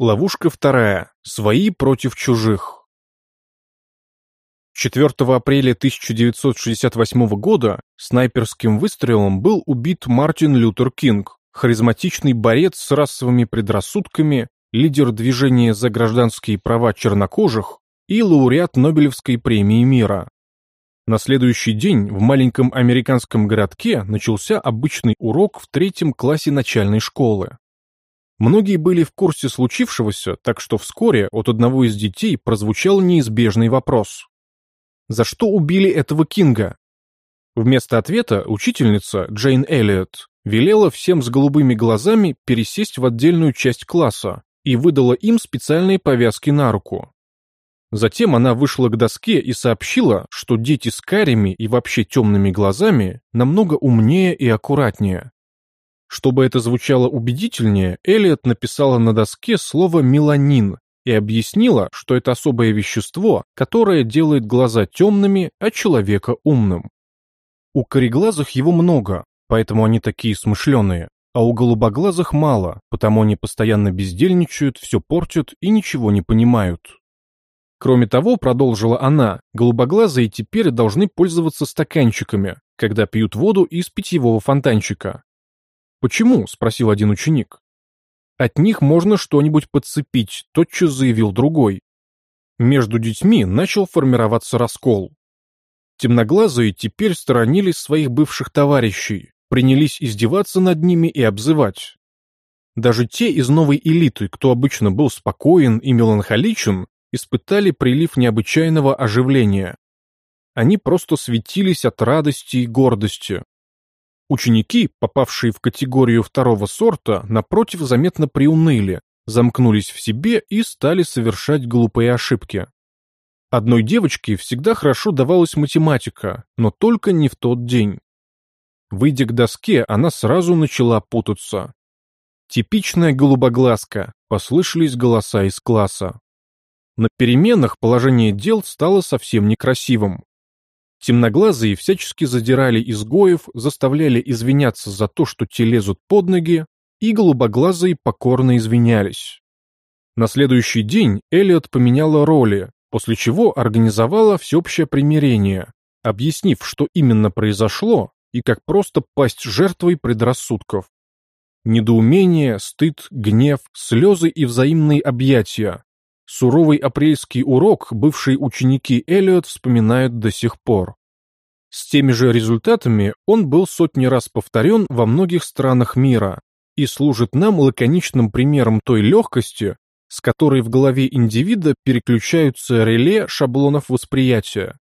Ловушка вторая. Свои против чужих. 4 апреля 1968 года снайперским выстрелом был убит Мартин Лютер Кинг, харизматичный борец с расовыми предрассудками, лидер движения за гражданские права чернокожих и лауреат Нобелевской премии мира. На следующий день в маленьком американском городке начался обычный урок в третьем классе начальной школы. Многие были в курсе случившегося, так что вскоре от одного из детей прозвучал неизбежный вопрос. За что убили этого Кинга? Вместо ответа учительница Джейн Эллиот велела всем с голубыми глазами пересесть в отдельную часть класса и выдала им специальные повязки на руку. Затем она вышла к доске и сообщила, что дети с карими и вообще темными глазами намного умнее и аккуратнее. Чтобы это звучало убедительнее, Элиот написала на доске слово «меланин» и объяснила, что это особое вещество, которое делает глаза темными, а человека умным. У кореглазых его много, поэтому они такие смышленые, а у голубоглазых мало, потому они постоянно бездельничают, все портят и ничего не понимают. Кроме того, продолжила она, голубоглазые теперь должны пользоваться стаканчиками, когда пьют воду из питьевого фонтанчика, «Почему?» — спросил один ученик. «От них можно что-нибудь подцепить», — тотчас заявил другой. Между детьми начал формироваться раскол. Темноглазые теперь сторонились своих бывших товарищей, принялись издеваться над ними и обзывать. Даже те из новой элиты, кто обычно был спокоен и меланхоличен, испытали прилив необычайного оживления. Они просто светились от радости и гордости. Ученики, попавшие в категорию второго сорта, напротив, заметно приуныли, замкнулись в себе и стали совершать глупые ошибки. Одной девочке всегда хорошо давалась математика, но только не в тот день. Выйдя к доске, она сразу начала путаться. «Типичная голубоглазка», — послышались голоса из класса. На переменах положение дел стало совсем некрасивым. Темноглазые всячески задирали изгоев, заставляли извиняться за то, что те лезут под ноги, и голубоглазые покорно извинялись. На следующий день Элliot поменяла роли, после чего организовала всеобщее примирение, объяснив, что именно произошло и как просто пасть жертвой предрассудков. Недоумение, стыд, гнев, слезы и взаимные объятия, Суровый апрельский урок бывшие ученики Эллиот вспоминают до сих пор. С теми же результатами он был сотни раз повторен во многих странах мира и служит нам лаконичным примером той легкости, с которой в голове индивида переключаются реле шаблонов восприятия.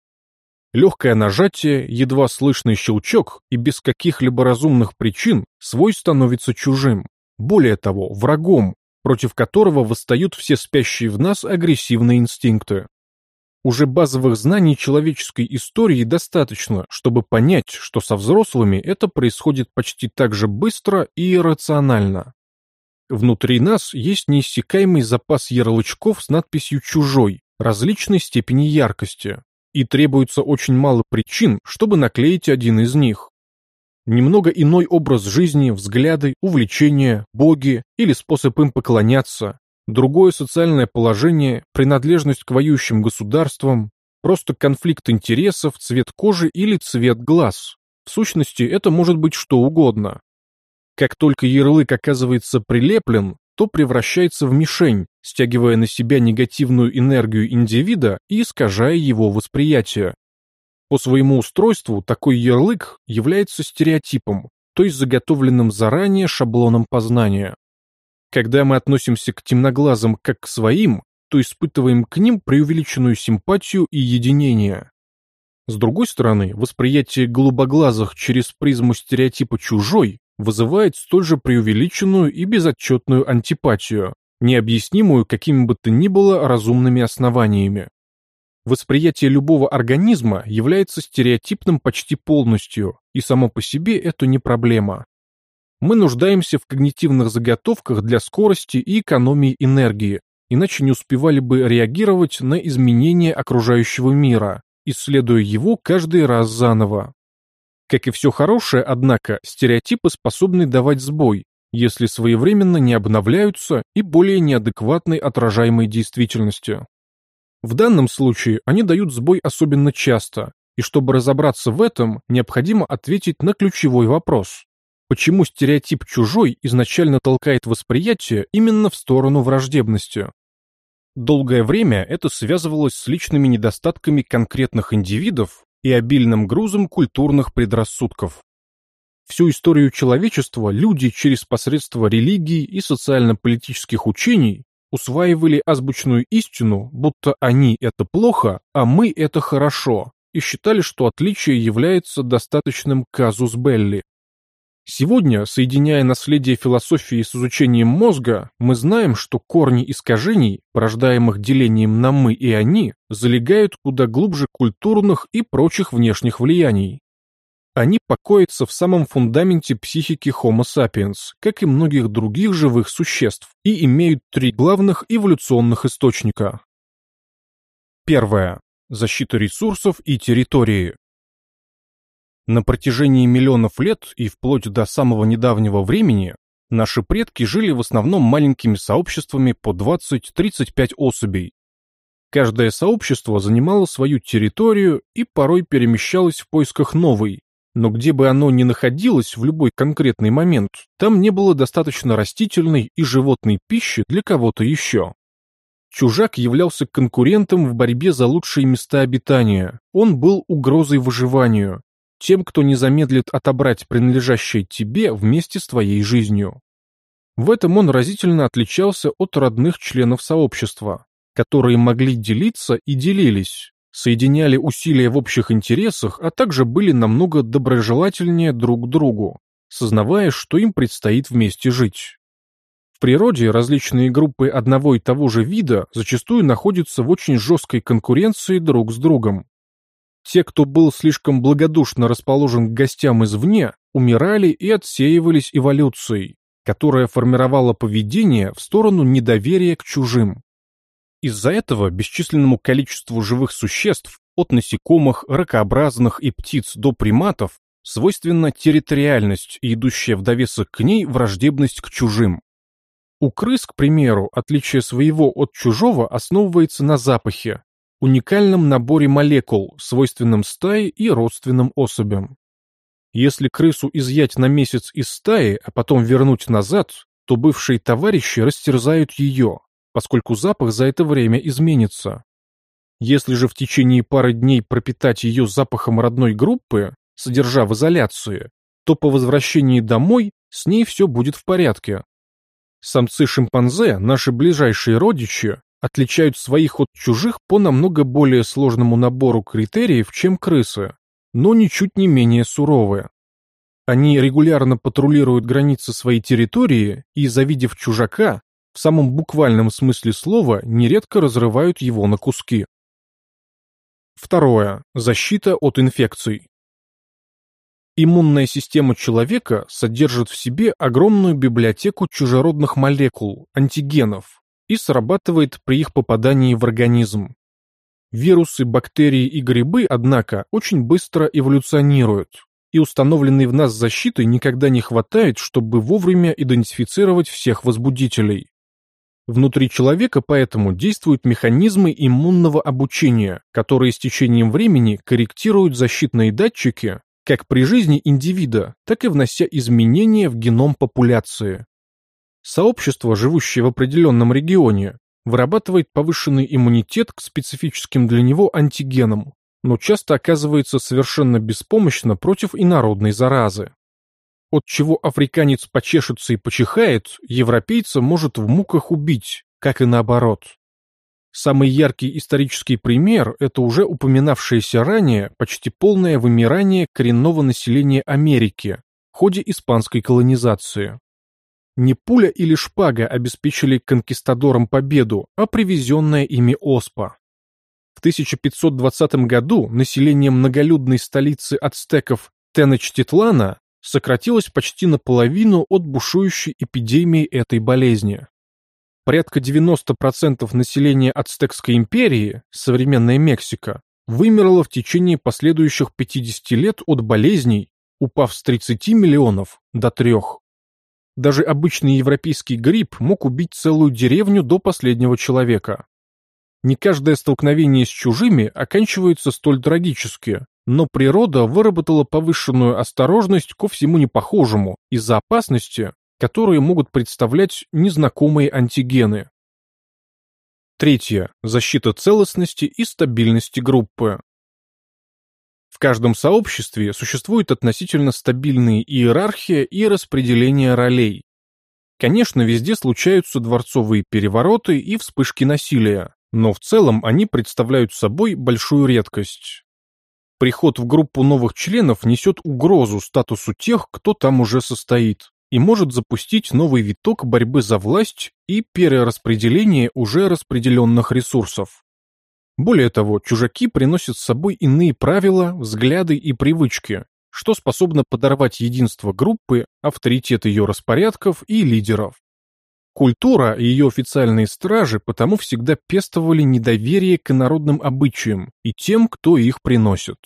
Легкое нажатие, едва слышный щелчок, и без каких-либо разумных причин свой становится чужим, более того, врагом, против которого восстают все спящие в нас агрессивные инстинкты. Уже базовых знаний человеческой истории достаточно, чтобы понять, что со взрослыми это происходит почти так же быстро и иррационально. Внутри нас есть неиссякаемый запас ярлычков с надписью «чужой» различной степени яркости, и требуется очень мало причин, чтобы наклеить один из них немного иной образ жизни, взгляды, увлечения, боги или способ им поклоняться, другое социальное положение, принадлежность к воюющим государствам, просто конфликт интересов, цвет кожи или цвет глаз. В сущности, это может быть что угодно. Как только ярлык оказывается прилеплен, то превращается в мишень, стягивая на себя негативную энергию индивида и искажая его восприятие. По своему устройству такой ярлык является стереотипом, то есть заготовленным заранее шаблоном познания. Когда мы относимся к темноглазым как к своим, то испытываем к ним преувеличенную симпатию и единение. С другой стороны, восприятие голубоглазых через призму стереотипа «чужой» вызывает столь же преувеличенную и безотчетную антипатию, необъяснимую какими бы то ни было разумными основаниями. Восприятие любого организма является стереотипным почти полностью, и само по себе это не проблема. Мы нуждаемся в когнитивных заготовках для скорости и экономии энергии, иначе не успевали бы реагировать на изменения окружающего мира, исследуя его каждый раз заново. Как и все хорошее, однако, стереотипы способны давать сбой, если своевременно не обновляются и более неадекватной отражаемой действительностью. В данном случае они дают сбой особенно часто, и чтобы разобраться в этом, необходимо ответить на ключевой вопрос. Почему стереотип «чужой» изначально толкает восприятие именно в сторону враждебности? Долгое время это связывалось с личными недостатками конкретных индивидов и обильным грузом культурных предрассудков. Всю историю человечества люди через посредство религии и социально-политических учений усваивали азбучную истину, будто они – это плохо, а мы – это хорошо, и считали, что отличие является достаточным казус белли. Сегодня, соединяя наследие философии с изучением мозга, мы знаем, что корни искажений, порождаемых делением на «мы» и «они», залегают куда глубже культурных и прочих внешних влияний. Они покоятся в самом фундаменте психики Homo sapiens, как и многих других живых существ, и имеют три главных эволюционных источника. Первое. Защита ресурсов и территории. На протяжении миллионов лет и вплоть до самого недавнего времени наши предки жили в основном маленькими сообществами по 20-35 особей. Каждое сообщество занимало свою территорию и порой перемещалось в поисках новой, но где бы оно ни находилось в любой конкретный момент, там не было достаточно растительной и животной пищи для кого-то еще. Чужак являлся конкурентом в борьбе за лучшие места обитания. Он был угрозой выживанию, тем, кто не замедлит отобрать принадлежащее тебе вместе с твоей жизнью. В этом он разительно отличался от родных членов сообщества, которые могли делиться и делились, соединяли усилия в общих интересах, а также были намного доброжелательнее друг к другу, сознавая, что им предстоит вместе жить. В природе различные группы одного и того же вида зачастую находятся в очень жесткой конкуренции друг с другом. Те, кто был слишком благодушно расположен к гостям извне, умирали и отсеивались эволюцией, которая формировала поведение в сторону недоверия к чужим. Из-за этого бесчисленному количеству живых существ, от насекомых, ракообразных и птиц до приматов, свойственна территориальность и идущая в довесок к ней враждебность к чужим. У крыс, к примеру, отличие своего от чужого основывается на запахе, уникальном наборе молекул, свойственном стае и родственным особям. Если крысу изъять на месяц из стаи, а потом вернуть назад, то бывшие товарищи растерзают ее, поскольку запах за это время изменится. Если же в течение пары дней пропитать ее запахом родной группы, содержа в изоляции, то по возвращении домой с ней все будет в порядке. Самцы шимпанзе, наши ближайшие родичи, отличают своих от чужих по намного более сложному набору критериев, чем крысы, но ничуть не менее суровые. Они регулярно патрулируют границы своей территории и, завидев чужака, в самом буквальном смысле слова нередко разрывают его на куски. Второе. Защита от инфекций. Иммунная система человека содержит в себе огромную библиотеку чужеродных молекул, антигенов, и срабатывает при их попадании в организм. Вирусы, бактерии и грибы, однако, очень быстро эволюционируют, и установленной в нас защиты никогда не хватает, чтобы вовремя идентифицировать всех возбудителей. Внутри человека поэтому действуют механизмы иммунного обучения, которые с течением времени корректируют защитные датчики как при жизни индивида, так и внося изменения в геном популяции. Сообщество, живущее в определенном регионе, вырабатывает повышенный иммунитет к специфическим для него антигенам, но часто оказывается совершенно беспомощно против инородной заразы от чего африканец почешется и почихает, европейца может в муках убить, как и наоборот. Самый яркий исторический пример – это уже упоминавшееся ранее почти полное вымирание коренного населения Америки в ходе испанской колонизации. Не пуля или шпага обеспечили конкистадорам победу, а привезенная ими оспа. В 1520 году население многолюдной столицы ацтеков Теночтитлана сократилось почти наполовину от бушующей эпидемии этой болезни. Порядка 90% населения Ацтекской империи, современная Мексика, вымерло в течение последующих 50 лет от болезней, упав с 30 миллионов до 3. Даже обычный европейский грипп мог убить целую деревню до последнего человека. Не каждое столкновение с чужими оканчивается столь трагически, но природа выработала повышенную осторожность ко всему непохожему из-за опасности, которые могут представлять незнакомые антигены. Третье. Защита целостности и стабильности группы. В каждом сообществе существует относительно стабильная иерархия и распределение ролей. Конечно, везде случаются дворцовые перевороты и вспышки насилия, но в целом они представляют собой большую редкость. Приход в группу новых членов несет угрозу статусу тех, кто там уже состоит, и может запустить новый виток борьбы за власть и перераспределение уже распределенных ресурсов. Более того, чужаки приносят с собой иные правила, взгляды и привычки, что способно подорвать единство группы, авторитет ее распорядков и лидеров. Культура и ее официальные стражи потому всегда пестовали недоверие к народным обычаям и тем, кто их приносит.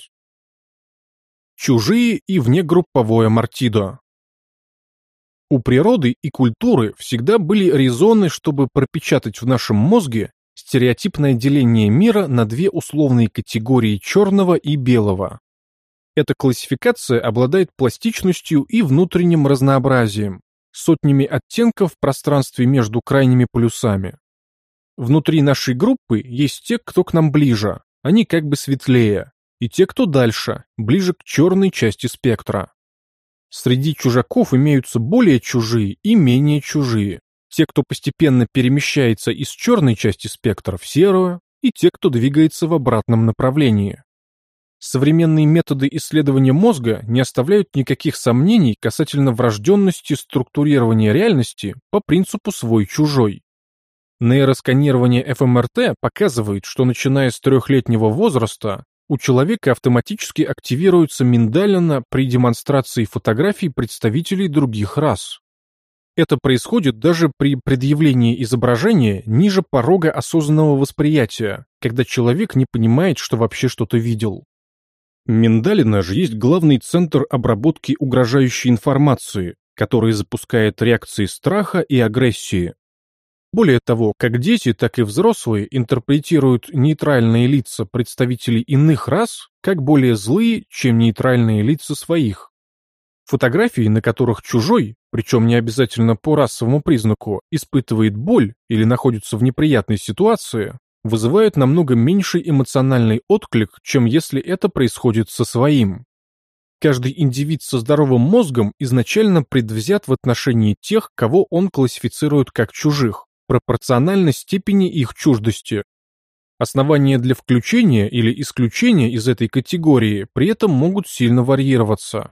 Чужие и внегрупповое мартидо У природы и культуры всегда были резоны, чтобы пропечатать в нашем мозге стереотипное деление мира на две условные категории черного и белого. Эта классификация обладает пластичностью и внутренним разнообразием, сотнями оттенков в пространстве между крайними полюсами. Внутри нашей группы есть те, кто к нам ближе, они как бы светлее, и те, кто дальше, ближе к черной части спектра. Среди чужаков имеются более чужие и менее чужие, те, кто постепенно перемещается из черной части спектра в серую, и те, кто двигается в обратном направлении. Современные методы исследования мозга не оставляют никаких сомнений касательно врожденности структурирования реальности по принципу свой-чужой. Нейросканирование ФМРТ показывает, что начиная с трехлетнего возраста у человека автоматически активируется миндалина при демонстрации фотографий представителей других рас. Это происходит даже при предъявлении изображения ниже порога осознанного восприятия, когда человек не понимает, что вообще что-то видел. Миндалина же есть главный центр обработки угрожающей информации, который запускает реакции страха и агрессии. Более того, как дети, так и взрослые интерпретируют нейтральные лица представителей иных рас как более злые, чем нейтральные лица своих. Фотографии, на которых чужой, причем не обязательно по расовому признаку, испытывает боль или находится в неприятной ситуации, вызывают намного меньший эмоциональный отклик, чем если это происходит со своим. Каждый индивид со здоровым мозгом изначально предвзят в отношении тех, кого он классифицирует как чужих, пропорционально степени их чуждости. Основания для включения или исключения из этой категории при этом могут сильно варьироваться.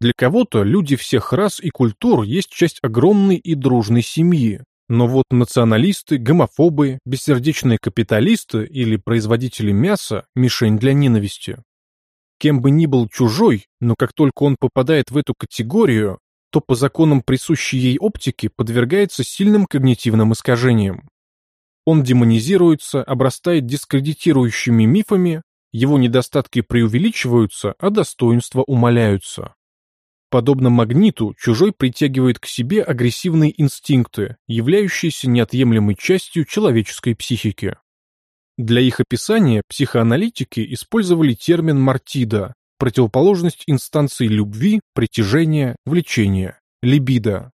Для кого-то люди всех рас и культур есть часть огромной и дружной семьи. Но вот националисты, гомофобы, бессердечные капиталисты или производители мяса – мишень для ненависти. Кем бы ни был чужой, но как только он попадает в эту категорию, то по законам присущей ей оптики подвергается сильным когнитивным искажениям. Он демонизируется, обрастает дискредитирующими мифами, его недостатки преувеличиваются, а достоинства умаляются. Подобно магниту, чужой притягивает к себе агрессивные инстинкты, являющиеся неотъемлемой частью человеческой психики. Для их описания психоаналитики использовали термин «мартида», противоположность инстанции любви, притяжения, влечения, либидо.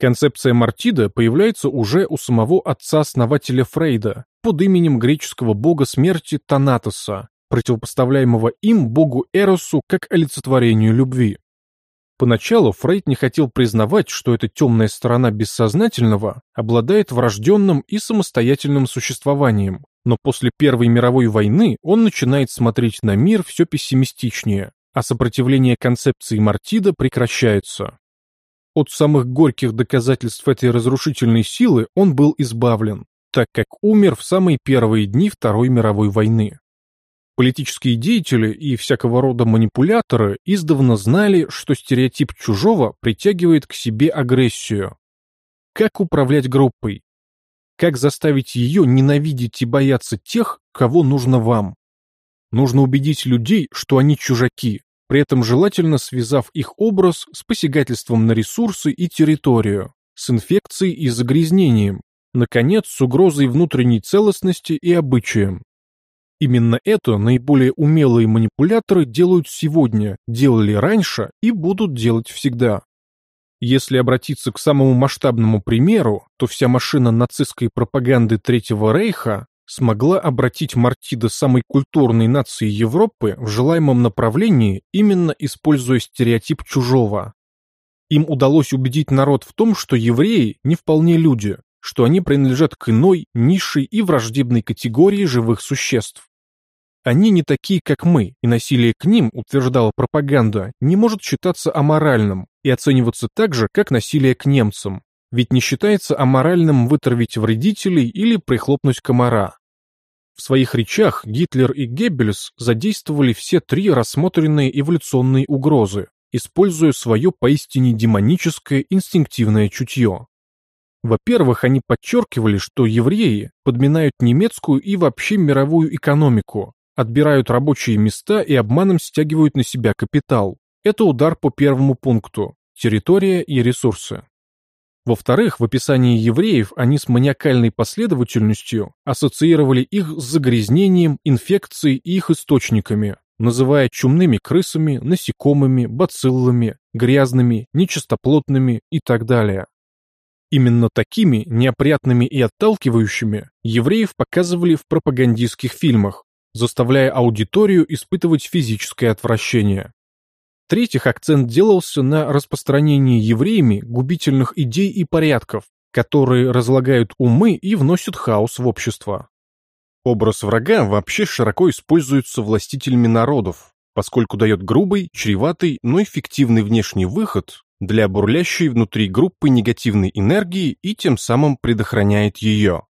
Концепция мартида появляется уже у самого отца-основателя Фрейда под именем греческого бога смерти Танатоса, противопоставляемого им богу Эросу как олицетворению любви. Поначалу Фрейд не хотел признавать, что эта темная сторона бессознательного обладает врожденным и самостоятельным существованием, но после Первой мировой войны он начинает смотреть на мир все пессимистичнее, а сопротивление концепции Мартида прекращается. От самых горьких доказательств этой разрушительной силы он был избавлен, так как умер в самые первые дни Второй мировой войны. Политические деятели и всякого рода манипуляторы издавна знали, что стереотип чужого притягивает к себе агрессию. Как управлять группой? Как заставить ее ненавидеть и бояться тех, кого нужно вам? Нужно убедить людей, что они чужаки, при этом желательно связав их образ с посягательством на ресурсы и территорию, с инфекцией и загрязнением, наконец, с угрозой внутренней целостности и обычаям. Именно это наиболее умелые манипуляторы делают сегодня, делали раньше и будут делать всегда. Если обратиться к самому масштабному примеру, то вся машина нацистской пропаганды Третьего Рейха смогла обратить Мартида самой культурной нации Европы в желаемом направлении, именно используя стереотип чужого. Им удалось убедить народ в том, что евреи не вполне люди, что они принадлежат к иной, низшей и враждебной категории живых существ. Они не такие, как мы, и насилие к ним, утверждала пропаганда, не может считаться аморальным и оцениваться так же, как насилие к немцам. Ведь не считается аморальным вытравить вредителей или прихлопнуть комара. В своих речах Гитлер и Геббельс задействовали все три рассмотренные эволюционные угрозы, используя свое поистине демоническое инстинктивное чутье. Во-первых, они подчеркивали, что евреи подминают немецкую и вообще мировую экономику, отбирают рабочие места и обманом стягивают на себя капитал. Это удар по первому пункту – территория и ресурсы. Во-вторых, в описании евреев они с маниакальной последовательностью ассоциировали их с загрязнением, инфекцией и их источниками, называя чумными крысами, насекомыми, бациллами, грязными, нечистоплотными и так далее. Именно такими, неопрятными и отталкивающими, евреев показывали в пропагандистских фильмах, заставляя аудиторию испытывать физическое отвращение. В-третьих, акцент делался на распространении евреями губительных идей и порядков, которые разлагают умы и вносят хаос в общество. Образ врага вообще широко используется властителями народов, поскольку дает грубый, чреватый, но эффективный внешний выход для бурлящей внутри группы негативной энергии и тем самым предохраняет ее.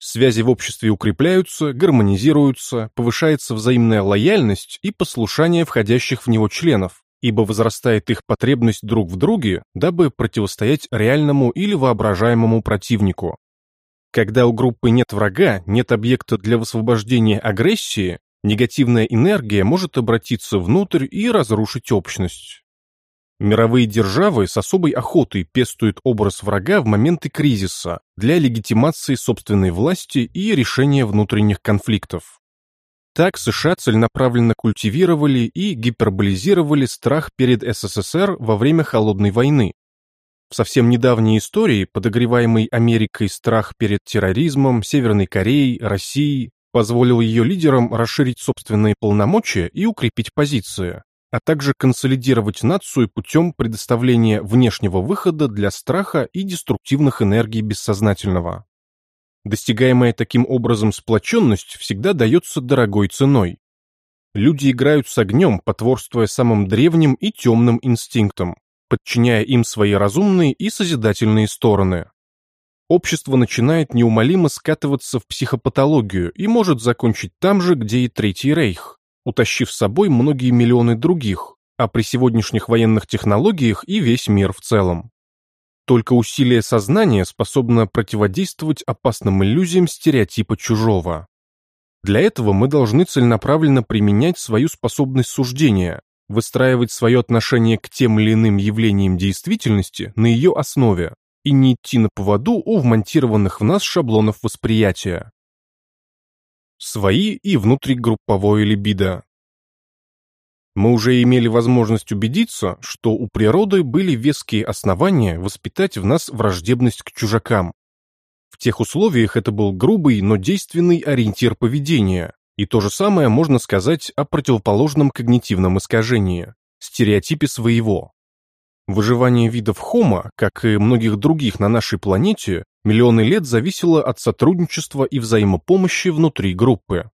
Связи в обществе укрепляются, гармонизируются, повышается взаимная лояльность и послушание входящих в него членов, ибо возрастает их потребность друг в друге, дабы противостоять реальному или воображаемому противнику. Когда у группы нет врага, нет объекта для высвобождения агрессии, негативная энергия может обратиться внутрь и разрушить общность. Мировые державы с особой охотой пестуют образ врага в моменты кризиса для легитимации собственной власти и решения внутренних конфликтов. Так США целенаправленно культивировали и гиперболизировали страх перед СССР во время Холодной войны. В совсем недавней истории подогреваемый Америкой страх перед терроризмом, Северной Кореей, Россией позволил ее лидерам расширить собственные полномочия и укрепить позиции а также консолидировать нацию путем предоставления внешнего выхода для страха и деструктивных энергий бессознательного. Достигаемая таким образом сплоченность всегда дается дорогой ценой. Люди играют с огнем, потворствуя самым древним и темным инстинктам, подчиняя им свои разумные и созидательные стороны. Общество начинает неумолимо скатываться в психопатологию и может закончить там же, где и Третий Рейх утащив с собой многие миллионы других, а при сегодняшних военных технологиях и весь мир в целом. Только усилие сознания способно противодействовать опасным иллюзиям стереотипа чужого. Для этого мы должны целенаправленно применять свою способность суждения, выстраивать свое отношение к тем или иным явлениям действительности на ее основе и не идти на поводу у вмонтированных в нас шаблонов восприятия свои и внутригрупповое либидо. Мы уже имели возможность убедиться, что у природы были веские основания воспитать в нас враждебность к чужакам. В тех условиях это был грубый, но действенный ориентир поведения, и то же самое можно сказать о противоположном когнитивном искажении – стереотипе своего. Выживание видов Homo, как и многих других на нашей планете, миллионы лет зависело от сотрудничества и взаимопомощи внутри группы.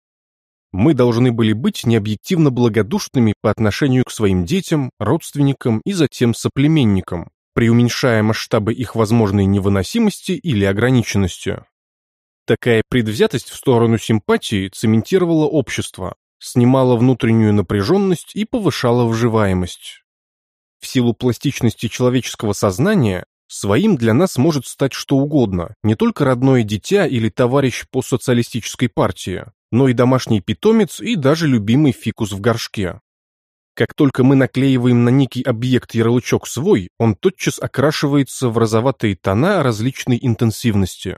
Мы должны были быть необъективно благодушными по отношению к своим детям, родственникам и затем соплеменникам, преуменьшая масштабы их возможной невыносимости или ограниченности. Такая предвзятость в сторону симпатии цементировала общество, снимала внутреннюю напряженность и повышала выживаемость. В силу пластичности человеческого сознания Своим для нас может стать что угодно, не только родное дитя или товарищ по социалистической партии, но и домашний питомец и даже любимый фикус в горшке. Как только мы наклеиваем на некий объект ярлычок свой, он тотчас окрашивается в розоватые тона различной интенсивности.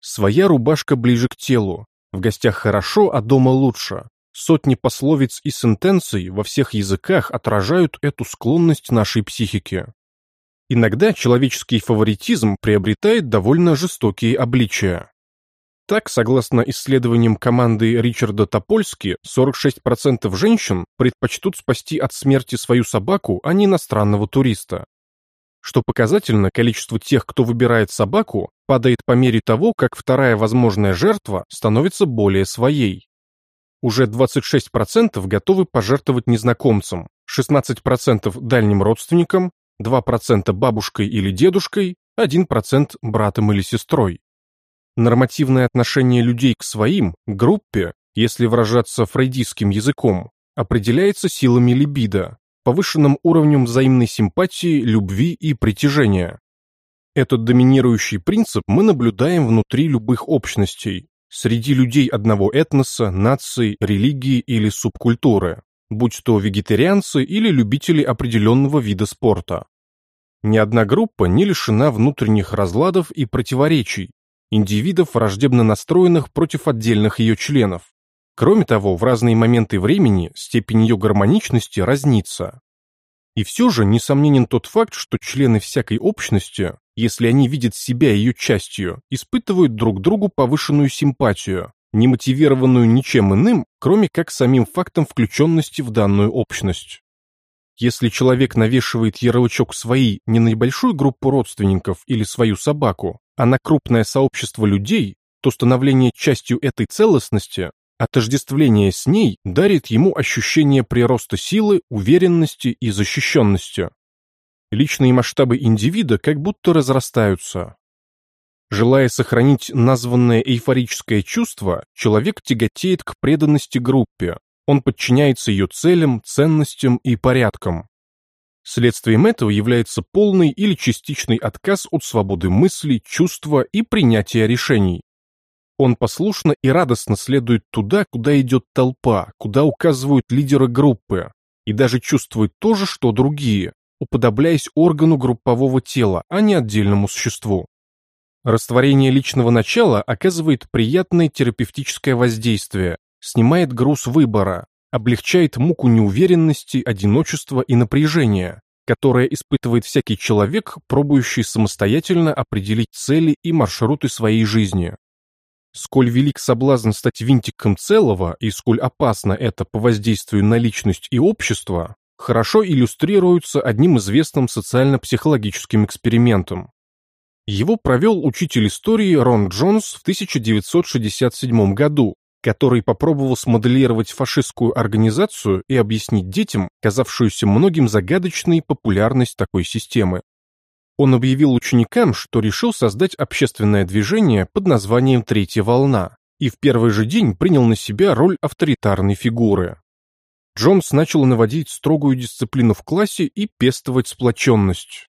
Своя рубашка ближе к телу, в гостях хорошо, а дома лучше. Сотни пословиц и сентенций во всех языках отражают эту склонность нашей психики. Иногда человеческий фаворитизм приобретает довольно жестокие обличия. Так, согласно исследованиям команды Ричарда Топольски, 46% женщин предпочтут спасти от смерти свою собаку, а не иностранного туриста. Что показательно, количество тех, кто выбирает собаку, падает по мере того, как вторая возможная жертва становится более своей. Уже 26% готовы пожертвовать незнакомцам, 16% дальним родственникам, 2% бабушкой или дедушкой, 1% братом или сестрой. Нормативное отношение людей к своим, группе, если выражаться фрейдистским языком, определяется силами либидо, повышенным уровнем взаимной симпатии, любви и притяжения. Этот доминирующий принцип мы наблюдаем внутри любых общностей, среди людей одного этноса, нации, религии или субкультуры, будь то вегетарианцы или любители определенного вида спорта. Ни одна группа не лишена внутренних разладов и противоречий, индивидов, враждебно настроенных против отдельных ее членов. Кроме того, в разные моменты времени степень ее гармоничности разнится. И все же несомненен тот факт, что члены всякой общности, если они видят себя ее частью, испытывают друг другу повышенную симпатию, не мотивированную ничем иным, кроме как самим фактом включенности в данную общность. Если человек навешивает ярлычок своей не на небольшую группу родственников или свою собаку, а на крупное сообщество людей, то становление частью этой целостности, отождествление с ней дарит ему ощущение прироста силы, уверенности и защищенности. Личные масштабы индивида как будто разрастаются. Желая сохранить названное эйфорическое чувство, человек тяготеет к преданности группе, он подчиняется ее целям, ценностям и порядкам. Следствием этого является полный или частичный отказ от свободы мысли, чувства и принятия решений. Он послушно и радостно следует туда, куда идет толпа, куда указывают лидеры группы, и даже чувствует то же, что другие, уподобляясь органу группового тела, а не отдельному существу. Растворение личного начала оказывает приятное терапевтическое воздействие, снимает груз выбора, облегчает муку неуверенности, одиночества и напряжения, которое испытывает всякий человек, пробующий самостоятельно определить цели и маршруты своей жизни. Сколь велик соблазн стать винтиком целого и сколь опасно это по воздействию на личность и общество, хорошо иллюстрируется одним известным социально-психологическим экспериментом. Его провел учитель истории Рон Джонс в 1967 году, который попробовал смоделировать фашистскую организацию и объяснить детям, казавшуюся многим загадочной популярность такой системы. Он объявил ученикам, что решил создать общественное движение под названием «Третья волна» и в первый же день принял на себя роль авторитарной фигуры. Джонс начал наводить строгую дисциплину в классе и пестовать сплоченность.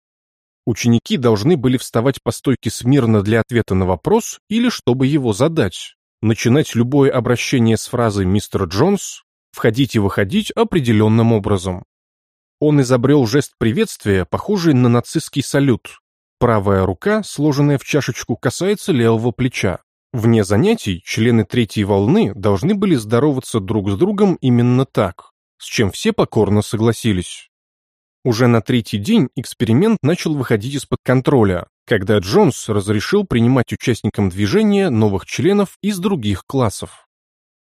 Ученики должны были вставать по стойке смирно для ответа на вопрос или чтобы его задать, начинать любое обращение с фразой «Мистер Джонс», входить и выходить определенным образом. Он изобрел жест приветствия, похожий на нацистский салют. Правая рука, сложенная в чашечку, касается левого плеча. Вне занятий члены третьей волны должны были здороваться друг с другом именно так, с чем все покорно согласились. Уже на третий день эксперимент начал выходить из-под контроля, когда Джонс разрешил принимать участникам движения новых членов из других классов.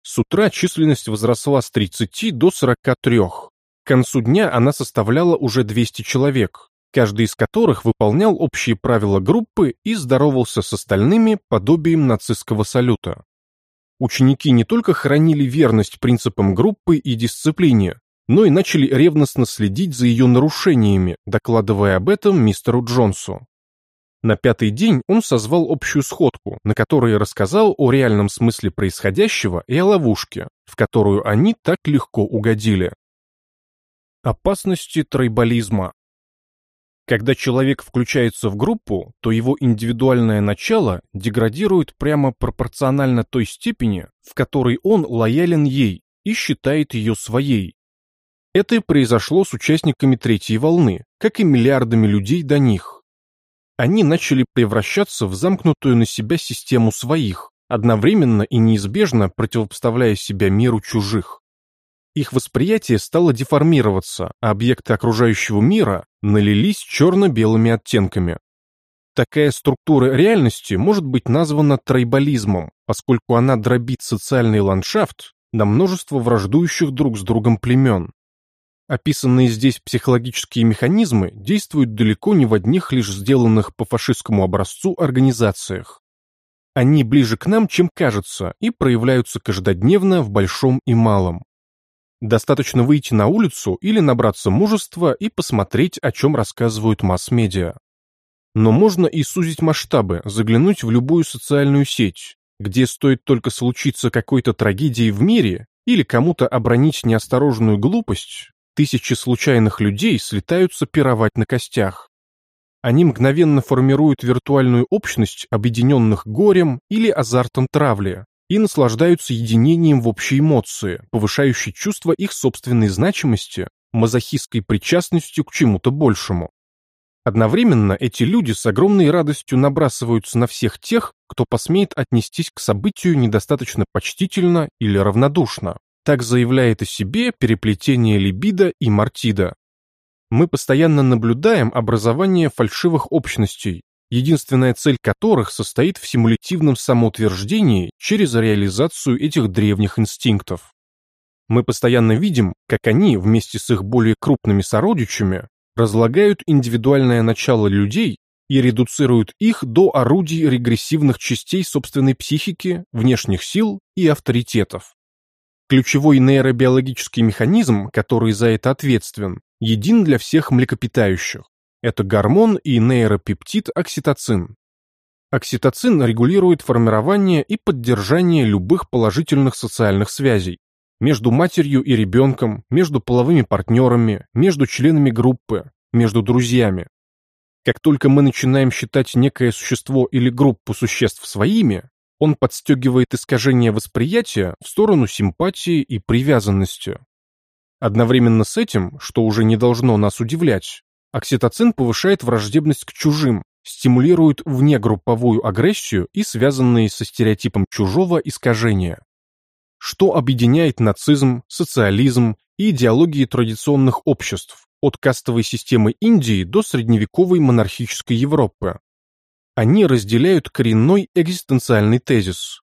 С утра численность возросла с 30 до 43. К концу дня она составляла уже 200 человек, каждый из которых выполнял общие правила группы и здоровался с остальными подобием нацистского салюта. Ученики не только хранили верность принципам группы и дисциплине, но и начали ревностно следить за ее нарушениями, докладывая об этом мистеру Джонсу. На пятый день он созвал общую сходку, на которой рассказал о реальном смысле происходящего и о ловушке, в которую они так легко угодили. Опасности тройболизма Когда человек включается в группу, то его индивидуальное начало деградирует прямо пропорционально той степени, в которой он лоялен ей и считает ее своей, Это и произошло с участниками третьей волны, как и миллиардами людей до них. Они начали превращаться в замкнутую на себя систему своих, одновременно и неизбежно противопоставляя себя миру чужих. Их восприятие стало деформироваться, а объекты окружающего мира налились черно-белыми оттенками. Такая структура реальности может быть названа тройболизмом, поскольку она дробит социальный ландшафт на множество враждующих друг с другом племен. Описанные здесь психологические механизмы действуют далеко не в одних лишь сделанных по фашистскому образцу организациях. Они ближе к нам, чем кажется, и проявляются каждодневно в большом и малом. Достаточно выйти на улицу или набраться мужества и посмотреть, о чем рассказывают масс-медиа. Но можно и сузить масштабы, заглянуть в любую социальную сеть, где стоит только случиться какой-то трагедии в мире или кому-то обронить неосторожную глупость, тысячи случайных людей слетаются пировать на костях. Они мгновенно формируют виртуальную общность объединенных горем или азартом травли и наслаждаются единением в общей эмоции, повышающей чувство их собственной значимости, мазохистской причастностью к чему-то большему. Одновременно эти люди с огромной радостью набрасываются на всех тех, кто посмеет отнестись к событию недостаточно почтительно или равнодушно. Так заявляет о себе переплетение либидо и мартида. Мы постоянно наблюдаем образование фальшивых общностей, единственная цель которых состоит в симулятивном самоутверждении через реализацию этих древних инстинктов. Мы постоянно видим, как они, вместе с их более крупными сородичами, разлагают индивидуальное начало людей и редуцируют их до орудий регрессивных частей собственной психики, внешних сил и авторитетов. Ключевой нейробиологический механизм, который за это ответственен, един для всех млекопитающих. Это гормон и нейропептид окситоцин. Окситоцин регулирует формирование и поддержание любых положительных социальных связей между матерью и ребенком, между половыми партнерами, между членами группы, между друзьями. Как только мы начинаем считать некое существо или группу существ своими, он подстегивает искажение восприятия в сторону симпатии и привязанности. Одновременно с этим, что уже не должно нас удивлять, окситоцин повышает враждебность к чужим, стимулирует внегрупповую агрессию и связанные со стереотипом чужого искажения. Что объединяет нацизм, социализм и идеологии традиционных обществ, от кастовой системы Индии до средневековой монархической Европы? Они разделяют коренной экзистенциальный тезис.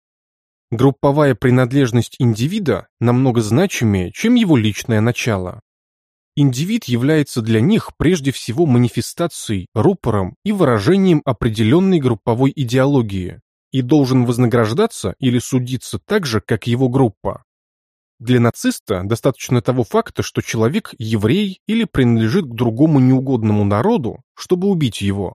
Групповая принадлежность индивида намного значимее, чем его личное начало. Индивид является для них прежде всего манифестацией, рупором и выражением определенной групповой идеологии и должен вознаграждаться или судиться так же, как его группа. Для нациста достаточно того факта, что человек еврей или принадлежит к другому неугодному народу, чтобы убить его.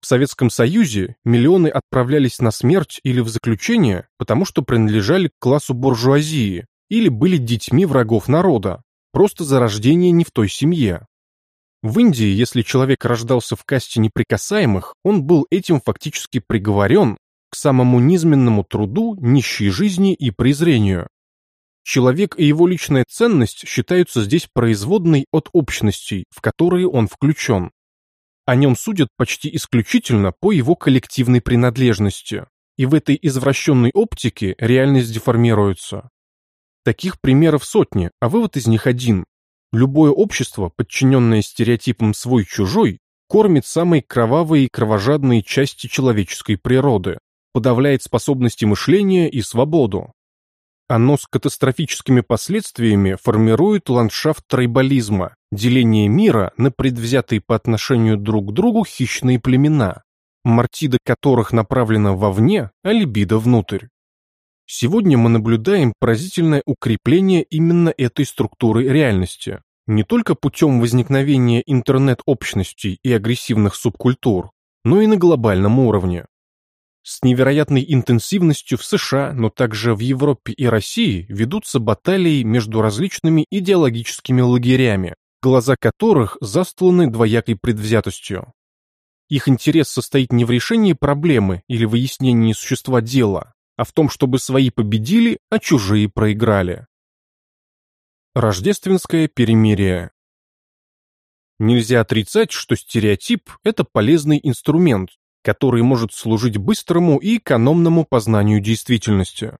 В Советском Союзе миллионы отправлялись на смерть или в заключение, потому что принадлежали к классу буржуазии или были детьми врагов народа, просто за рождение не в той семье. В Индии, если человек рождался в касте неприкасаемых, он был этим фактически приговорен к самому низменному труду, нищей жизни и презрению. Человек и его личная ценность считаются здесь производной от общностей, в которые он включен. О нем судят почти исключительно по его коллективной принадлежности, и в этой извращенной оптике реальность деформируется. Таких примеров сотни, а вывод из них один. Любое общество, подчиненное стереотипам свой-чужой, кормит самые кровавые и кровожадные части человеческой природы, подавляет способности мышления и свободу. Оно с катастрофическими последствиями формирует ландшафт трайбализма, деление мира на предвзятые по отношению друг к другу хищные племена, мартида которых направлена вовне, а либидо внутрь. Сегодня мы наблюдаем поразительное укрепление именно этой структуры реальности, не только путем возникновения интернет-общностей и агрессивных субкультур, но и на глобальном уровне. С невероятной интенсивностью в США, но также в Европе и России ведутся баталии между различными идеологическими лагерями, глаза которых застланы двоякой предвзятостью. Их интерес состоит не в решении проблемы или выяснении существа дела, а в том, чтобы свои победили, а чужие проиграли. Рождественское перемирие. Нельзя отрицать, что стереотип – это полезный инструмент, который может служить быстрому и экономному познанию действительности.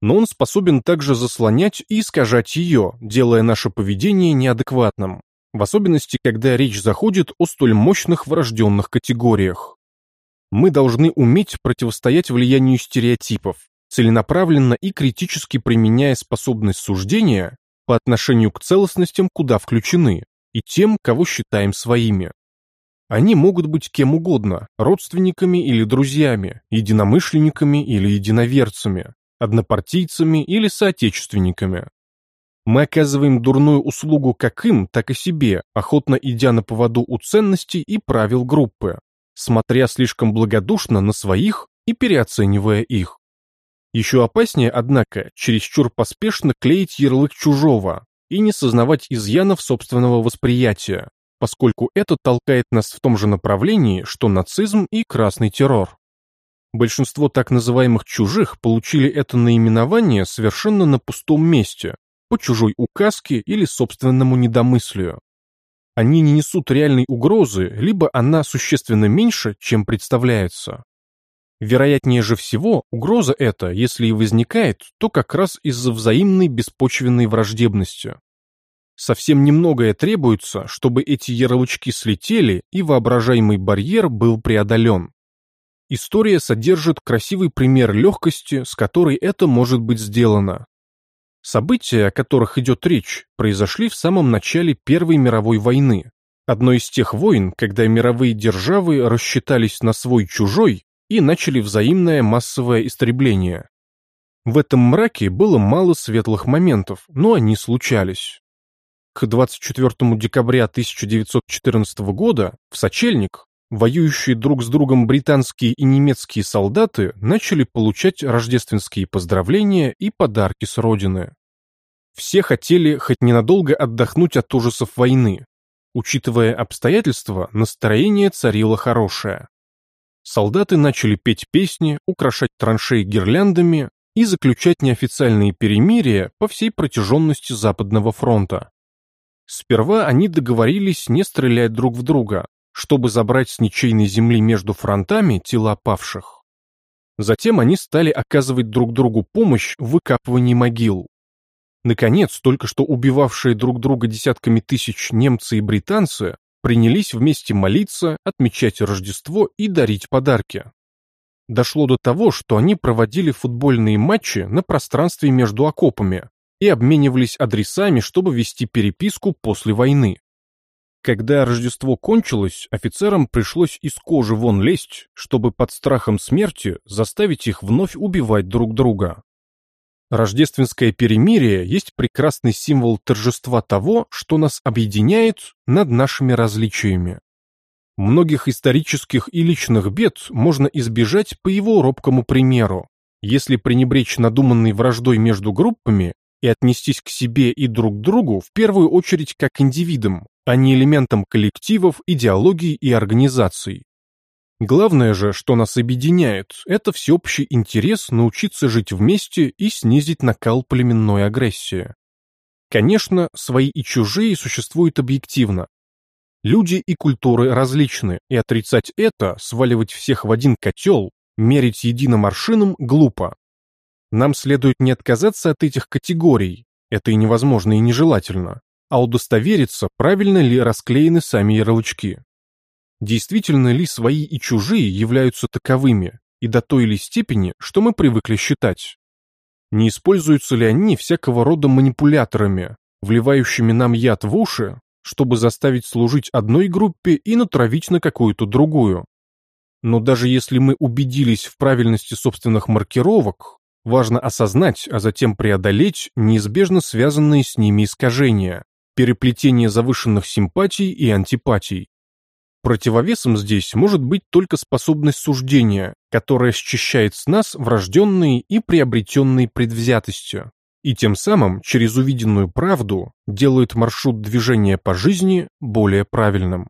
Но он способен также заслонять и искажать ее, делая наше поведение неадекватным, в особенности, когда речь заходит о столь мощных врожденных категориях. Мы должны уметь противостоять влиянию стереотипов, целенаправленно и критически применяя способность суждения по отношению к целостностям, куда включены, и тем, кого считаем своими. Они могут быть кем угодно, родственниками или друзьями, единомышленниками или единоверцами, однопартийцами или соотечественниками. Мы оказываем дурную услугу как им, так и себе, охотно идя на поводу у ценностей и правил группы, смотря слишком благодушно на своих и переоценивая их. Еще опаснее, однако, чересчур поспешно клеить ярлык чужого и не сознавать изъянов собственного восприятия, поскольку это толкает нас в том же направлении, что нацизм и красный террор. Большинство так называемых «чужих» получили это наименование совершенно на пустом месте, по чужой указке или собственному недомыслию. Они не несут реальной угрозы, либо она существенно меньше, чем представляется. Вероятнее же всего, угроза эта, если и возникает, то как раз из-за взаимной беспочвенной враждебности. Совсем немногое требуется, чтобы эти ярлычки слетели и воображаемый барьер был преодолен. История содержит красивый пример легкости, с которой это может быть сделано. События, о которых идет речь, произошли в самом начале Первой мировой войны, одной из тех войн, когда мировые державы рассчитались на свой-чужой и начали взаимное массовое истребление. В этом мраке было мало светлых моментов, но они случались. К 24 декабря 1914 года в Сочельник воюющие друг с другом британские и немецкие солдаты начали получать рождественские поздравления и подарки с родины. Все хотели хоть ненадолго отдохнуть от ужасов войны. Учитывая обстоятельства, настроение царило хорошее. Солдаты начали петь песни, украшать траншеи гирляндами и заключать неофициальные перемирия по всей протяженности Западного фронта. Сперва они договорились не стрелять друг в друга, чтобы забрать с ничейной земли между фронтами тела павших. Затем они стали оказывать друг другу помощь в выкапывании могил. Наконец, только что убивавшие друг друга десятками тысяч немцы и британцы принялись вместе молиться, отмечать Рождество и дарить подарки. Дошло до того, что они проводили футбольные матчи на пространстве между окопами и обменивались адресами, чтобы вести переписку после войны. Когда Рождество кончилось, офицерам пришлось из кожи вон лезть, чтобы под страхом смерти заставить их вновь убивать друг друга. Рождественское перемирие есть прекрасный символ торжества того, что нас объединяет над нашими различиями. Многих исторических и личных бед можно избежать по его робкому примеру, если пренебречь надуманной враждой между группами и отнестись к себе и друг другу в первую очередь как индивидам, а не элементам коллективов, идеологий и организаций. Главное же, что нас объединяет, это всеобщий интерес научиться жить вместе и снизить накал племенной агрессии. Конечно, свои и чужие существуют объективно. Люди и культуры различны, и отрицать это, сваливать всех в один котел, мерить единым аршином глупо. Нам следует не отказаться от этих категорий, это и невозможно и нежелательно, а удостовериться, правильно ли расклеены сами ярлычки. Действительно ли свои и чужие являются таковыми, и до той ли степени, что мы привыкли считать? Не используются ли они всякого рода манипуляторами, вливающими нам яд в уши, чтобы заставить служить одной группе и натравить на какую-то другую? Но даже если мы убедились в правильности собственных маркировок, важно осознать, а затем преодолеть неизбежно связанные с ними искажения, переплетение завышенных симпатий и антипатий. Противовесом здесь может быть только способность суждения, которая счищает с нас врожденные и приобретенные предвзятостью, и тем самым через увиденную правду делает маршрут движения по жизни более правильным.